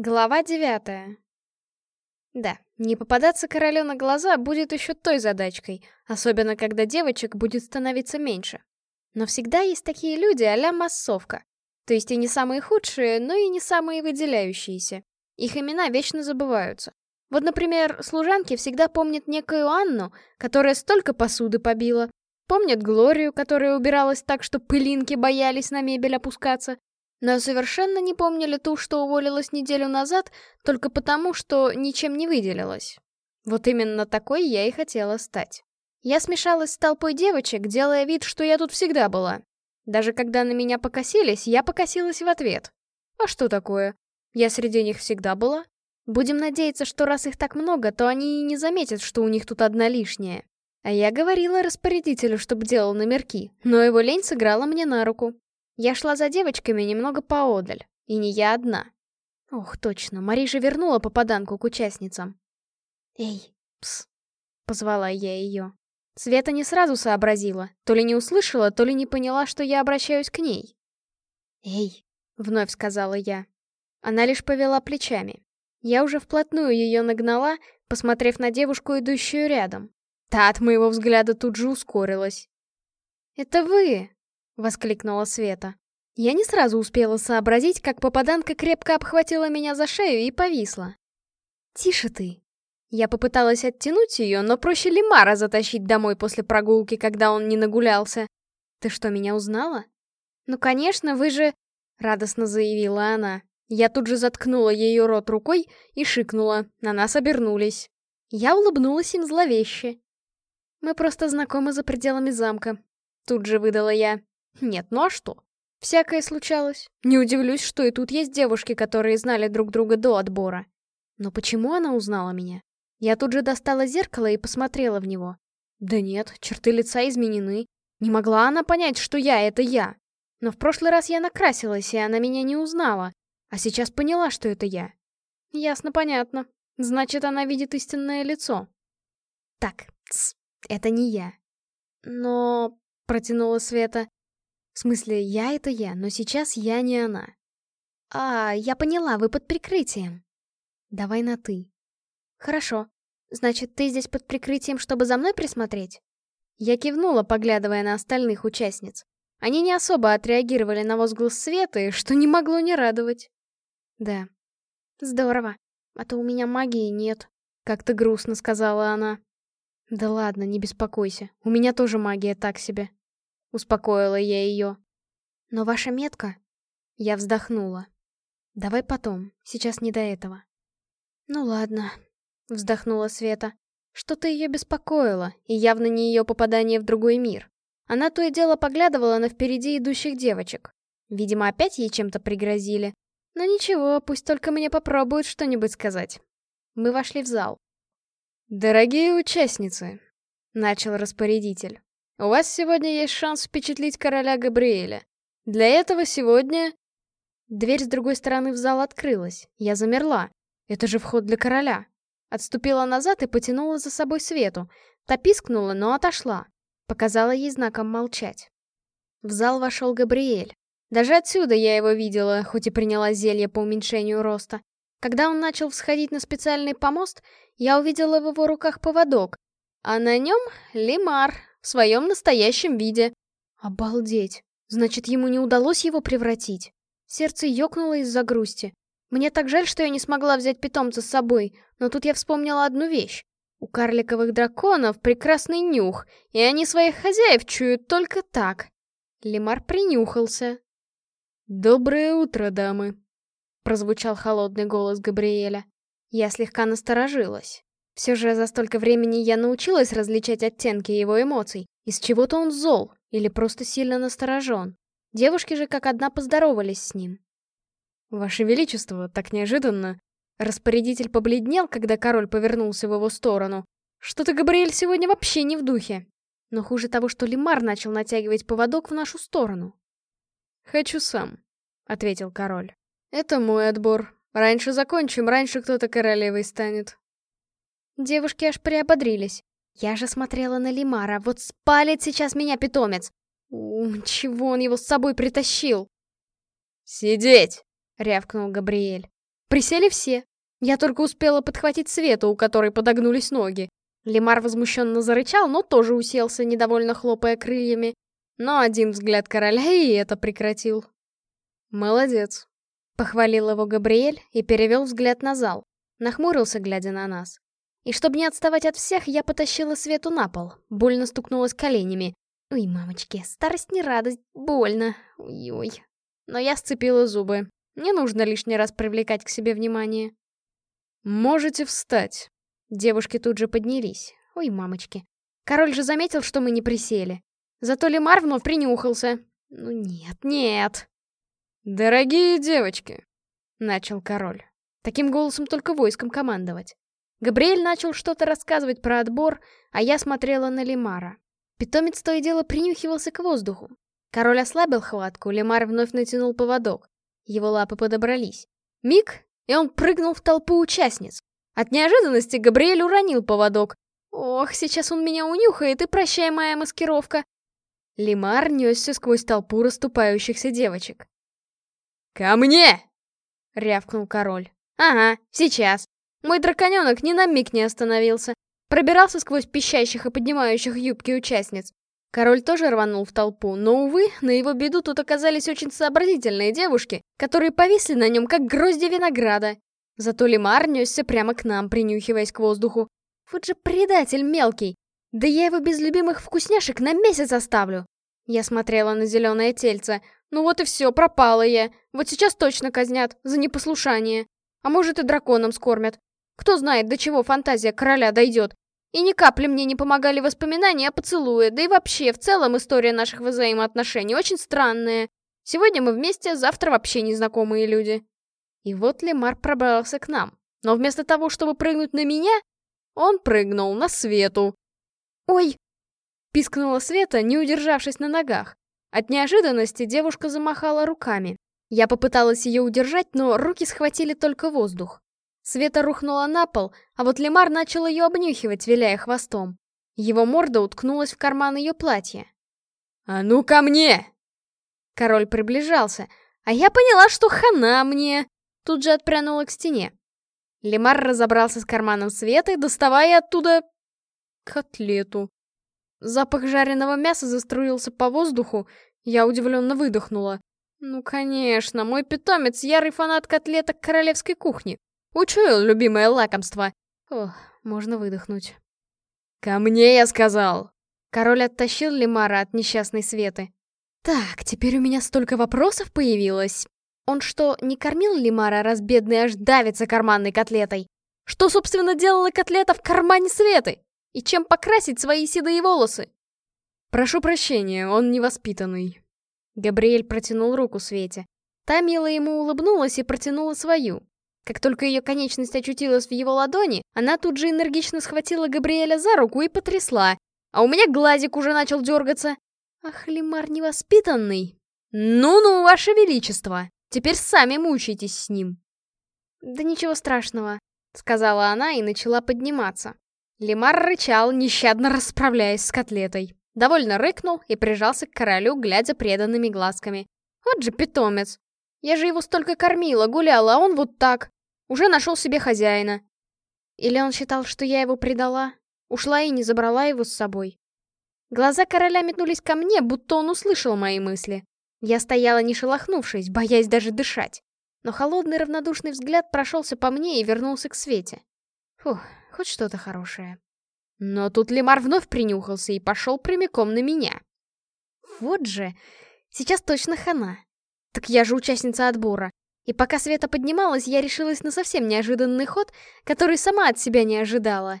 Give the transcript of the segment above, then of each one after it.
Глава девятая. Да, не попадаться королю на глаза будет еще той задачкой, особенно когда девочек будет становиться меньше. Но всегда есть такие люди а массовка. То есть и не самые худшие, но и не самые выделяющиеся. Их имена вечно забываются. Вот, например, служанки всегда помнят некую Анну, которая столько посуды побила. Помнят Глорию, которая убиралась так, что пылинки боялись на мебель опускаться. Но совершенно не помнили ту, что уволилась неделю назад, только потому, что ничем не выделилась. Вот именно такой я и хотела стать. Я смешалась с толпой девочек, делая вид, что я тут всегда была. Даже когда на меня покосились, я покосилась в ответ. А что такое? Я среди них всегда была. Будем надеяться, что раз их так много, то они и не заметят, что у них тут одна лишняя. А я говорила распорядителю, чтобы делал номерки, но его лень сыграла мне на руку. Я шла за девочками немного поодаль, и не я одна. Ох, точно, Марижа вернула попаданку к участницам. «Эй, пс!» — позвала я ее. Света не сразу сообразила, то ли не услышала, то ли не поняла, что я обращаюсь к ней. «Эй!» — вновь сказала я. Она лишь повела плечами. Я уже вплотную ее нагнала, посмотрев на девушку, идущую рядом. Та от моего взгляда тут же ускорилась. «Это вы!» Воскликнула Света. Я не сразу успела сообразить, как попаданка крепко обхватила меня за шею и повисла. «Тише ты!» Я попыталась оттянуть ее, но проще Лимара затащить домой после прогулки, когда он не нагулялся. «Ты что, меня узнала?» «Ну, конечно, вы же...» — радостно заявила она. Я тут же заткнула ее рот рукой и шикнула. На нас обернулись. Я улыбнулась им зловеще. «Мы просто знакомы за пределами замка», — тут же выдала я. Нет, ну а что? Всякое случалось. Не удивлюсь, что и тут есть девушки, которые знали друг друга до отбора. Но почему она узнала меня? Я тут же достала зеркало и посмотрела в него. Да нет, черты лица изменены. Не могла она понять, что я — это я. Но в прошлый раз я накрасилась, и она меня не узнала. А сейчас поняла, что это я. Ясно-понятно. Значит, она видит истинное лицо. Так, тс, это не я. Но... Протянула Света. В смысле, я — это я, но сейчас я не она. А, я поняла, вы под прикрытием. Давай на «ты». Хорошо. Значит, ты здесь под прикрытием, чтобы за мной присмотреть? Я кивнула, поглядывая на остальных участниц. Они не особо отреагировали на возглас Светы, что не могло не радовать. Да. Здорово. А то у меня магии нет. Как-то грустно сказала она. Да ладно, не беспокойся. У меня тоже магия так себе. — успокоила я ее. «Но ваша метка...» Я вздохнула. «Давай потом, сейчас не до этого». «Ну ладно», — вздохнула Света. Что-то ее беспокоило, и явно не ее попадание в другой мир. Она то и дело поглядывала на впереди идущих девочек. Видимо, опять ей чем-то пригрозили. Но ничего, пусть только мне попробуют что-нибудь сказать. Мы вошли в зал. «Дорогие участницы», — начал распорядитель. У вас сегодня есть шанс впечатлить короля Габриэля. Для этого сегодня...» Дверь с другой стороны в зал открылась. Я замерла. Это же вход для короля. Отступила назад и потянула за собой Свету. Та пискнула, но отошла. Показала ей знаком молчать. В зал вошел Габриэль. Даже отсюда я его видела, хоть и приняла зелье по уменьшению роста. Когда он начал всходить на специальный помост, я увидела в его руках поводок, а на нем лимар, в своем настоящем виде. Обалдеть. Значит, ему не удалось его превратить. Сердце ёкнуло из-за грусти. Мне так жаль, что я не смогла взять питомца с собой, но тут я вспомнила одну вещь. У карликовых драконов прекрасный нюх, и они своих хозяев чуют только так. Лемар принюхался. «Доброе утро, дамы!» — прозвучал холодный голос Габриэля. Я слегка насторожилась. Все же за столько времени я научилась различать оттенки его эмоций. Из чего-то он зол или просто сильно насторожен. Девушки же как одна поздоровались с ним. «Ваше Величество, так неожиданно!» Распорядитель побледнел, когда король повернулся в его сторону. Что-то Габриэль сегодня вообще не в духе. Но хуже того, что Лимар начал натягивать поводок в нашу сторону. «Хочу сам», — ответил король. «Это мой отбор. Раньше закончим, раньше кто-то королевой станет. Девушки аж приободрились. Я же смотрела на Лимара, вот спалит сейчас меня питомец. У, чего он его с собой притащил? «Сидеть!» — рявкнул Габриэль. Присели все. Я только успела подхватить Свету, у которой подогнулись ноги. Лемар возмущенно зарычал, но тоже уселся, недовольно хлопая крыльями. Но один взгляд короля и это прекратил. «Молодец», — похвалил его Габриэль и перевел взгляд на зал. Нахмурился, глядя на нас. И чтобы не отставать от всех, я потащила Свету на пол. Больно стукнулась коленями. Ой, мамочки, старость не радость, больно. Ой-ой. Но я сцепила зубы. Не нужно лишний раз привлекать к себе внимание. «Можете встать». Девушки тут же поднялись. Ой, мамочки. Король же заметил, что мы не присели. Зато Лемар вновь принюхался. Ну нет, нет. «Дорогие девочки», — начал король. Таким голосом только войском командовать. Габриэль начал что-то рассказывать про отбор, а я смотрела на Лемара. Питомец то и дело принюхивался к воздуху. Король ослабил хватку, Лемар вновь натянул поводок. Его лапы подобрались. Миг, и он прыгнул в толпу участниц. От неожиданности Габриэль уронил поводок. Ох, сейчас он меня унюхает, и прощай моя маскировка. Лемар несся сквозь толпу расступающихся девочек. «Ко мне!» — рявкнул король. «Ага, сейчас». Мой драконёнок ни на миг не остановился. Пробирался сквозь пищащих и поднимающих юбки участниц. Король тоже рванул в толпу, но, увы, на его беду тут оказались очень сообразительные девушки, которые повисли на нем, как грозди винограда. Зато Лемар несся прямо к нам, принюхиваясь к воздуху. Вот же предатель мелкий! Да я его без любимых вкусняшек на месяц оставлю! Я смотрела на зеленое тельце. Ну вот и все, пропала я. Вот сейчас точно казнят за непослушание. А может и драконом скормят. Кто знает, до чего фантазия короля дойдет. И ни капли мне не помогали воспоминания о поцелуе, да и вообще, в целом, история наших взаимоотношений очень странная. Сегодня мы вместе, завтра вообще незнакомые люди. И вот Лемар пробрался к нам. Но вместо того, чтобы прыгнуть на меня, он прыгнул на Свету. «Ой!» — пискнула Света, не удержавшись на ногах. От неожиданности девушка замахала руками. Я попыталась ее удержать, но руки схватили только воздух. Света рухнула на пол, а вот Лемар начал ее обнюхивать, виляя хвостом. Его морда уткнулась в карман ее платья. «А ну ко мне!» Король приближался, а я поняла, что хана мне. Тут же отпрянула к стене. Лемар разобрался с карманом Светы, доставая оттуда... котлету. Запах жареного мяса заструился по воздуху, я удивленно выдохнула. Ну, конечно, мой питомец — ярый фанат котлеток королевской кухни. Учуял любимое лакомство. Ох, можно выдохнуть. «Ко мне, я сказал!» Король оттащил Лемара от несчастной Светы. «Так, теперь у меня столько вопросов появилось. Он что, не кормил Лемара, раз бедный аж давится карманной котлетой? Что, собственно, делала котлета в кармане Светы? И чем покрасить свои седые волосы?» «Прошу прощения, он невоспитанный», Габриэль протянул руку Свете. Та мило ему улыбнулась и протянула свою. Как только ее конечность очутилась в его ладони, она тут же энергично схватила Габриэля за руку и потрясла. А у меня глазик уже начал дергаться. Ах, Лимар невоспитанный. Ну-ну, ваше величество, теперь сами мучайтесь с ним. Да ничего страшного, сказала она и начала подниматься. Лимар рычал, нещадно расправляясь с котлетой. Довольно рыкнул и прижался к королю, глядя преданными глазками. Вот же питомец. Я же его столько кормила, гуляла, а он вот так. Уже нашел себе хозяина. Или он считал, что я его предала? Ушла и не забрала его с собой. Глаза короля метнулись ко мне, будто он услышал мои мысли. Я стояла не шелохнувшись, боясь даже дышать. Но холодный равнодушный взгляд прошелся по мне и вернулся к Свете. Фух, хоть что-то хорошее. Но тут Лемар вновь принюхался и пошел прямиком на меня. Вот же, сейчас точно хана. Так я же участница отбора. И пока Света поднималась, я решилась на совсем неожиданный ход, который сама от себя не ожидала.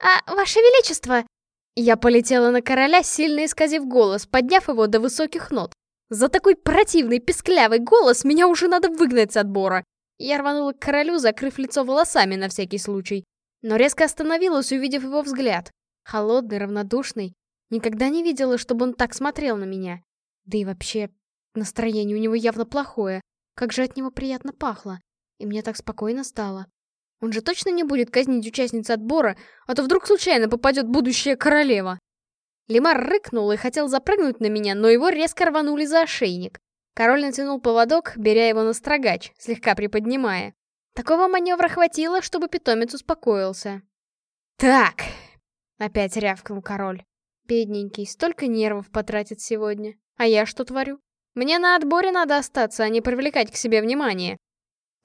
«А, Ваше Величество!» Я полетела на короля, сильно исказив голос, подняв его до высоких нот. За такой противный, песклявый голос меня уже надо выгнать с отбора. Я рванула к королю, закрыв лицо волосами на всякий случай. Но резко остановилась, увидев его взгляд. Холодный, равнодушный. Никогда не видела, чтобы он так смотрел на меня. Да и вообще, настроение у него явно плохое. Как же от него приятно пахло. И мне так спокойно стало. Он же точно не будет казнить участниц отбора, а то вдруг случайно попадет будущая королева. Лемар рыкнул и хотел запрыгнуть на меня, но его резко рванули за ошейник. Король натянул поводок, беря его на строгач, слегка приподнимая. Такого маневра хватило, чтобы питомец успокоился. «Так!» — опять рявкнул король. Бедненький, столько нервов потратит сегодня. А я что творю? Мне на отборе надо остаться, а не привлекать к себе внимание.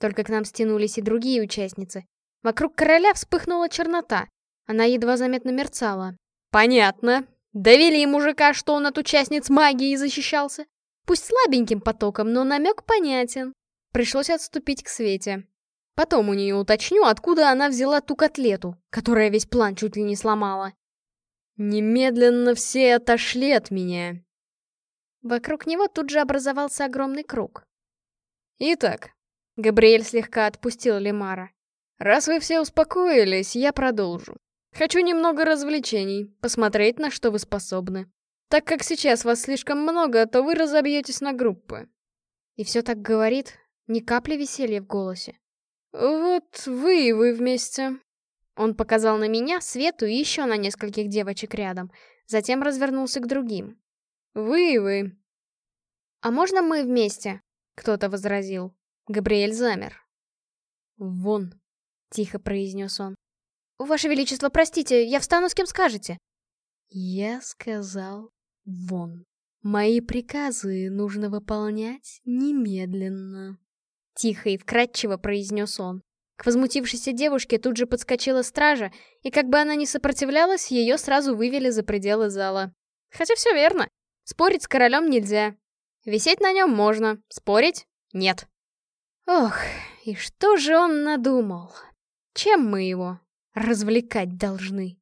Только к нам стянулись и другие участницы. Вокруг короля вспыхнула чернота. Она едва заметно мерцала. Понятно. Довели мужика, что он от участниц магии защищался. Пусть слабеньким потоком, но намек понятен. Пришлось отступить к Свете. Потом у нее уточню, откуда она взяла ту котлету, которая весь план чуть ли не сломала. Немедленно все отошли от меня. Вокруг него тут же образовался огромный круг. Итак, Габриэль слегка отпустил Лемара. Раз вы все успокоились, я продолжу. Хочу немного развлечений, посмотреть, на что вы способны. Так как сейчас вас слишком много, то вы разобьетесь на группы. И все так говорит, ни капли веселья в голосе. Вот вы и вы вместе. Он показал на меня, Свету и еще на нескольких девочек рядом, затем развернулся к другим. Вы и вы. А можно мы вместе? Кто-то возразил. Габриэль замер. «Вон», — тихо произнес он. «Ваше Величество, простите, я встану с кем скажете». «Я сказал вон. Мои приказы нужно выполнять немедленно». Тихо и вкрадчиво произнес он. К возмутившейся девушке тут же подскочила стража, и как бы она ни сопротивлялась, ее сразу вывели за пределы зала. Хотя все верно. Спорить с королем нельзя. Висеть на нем можно, спорить — нет. Ох, и что же он надумал? Чем мы его развлекать должны?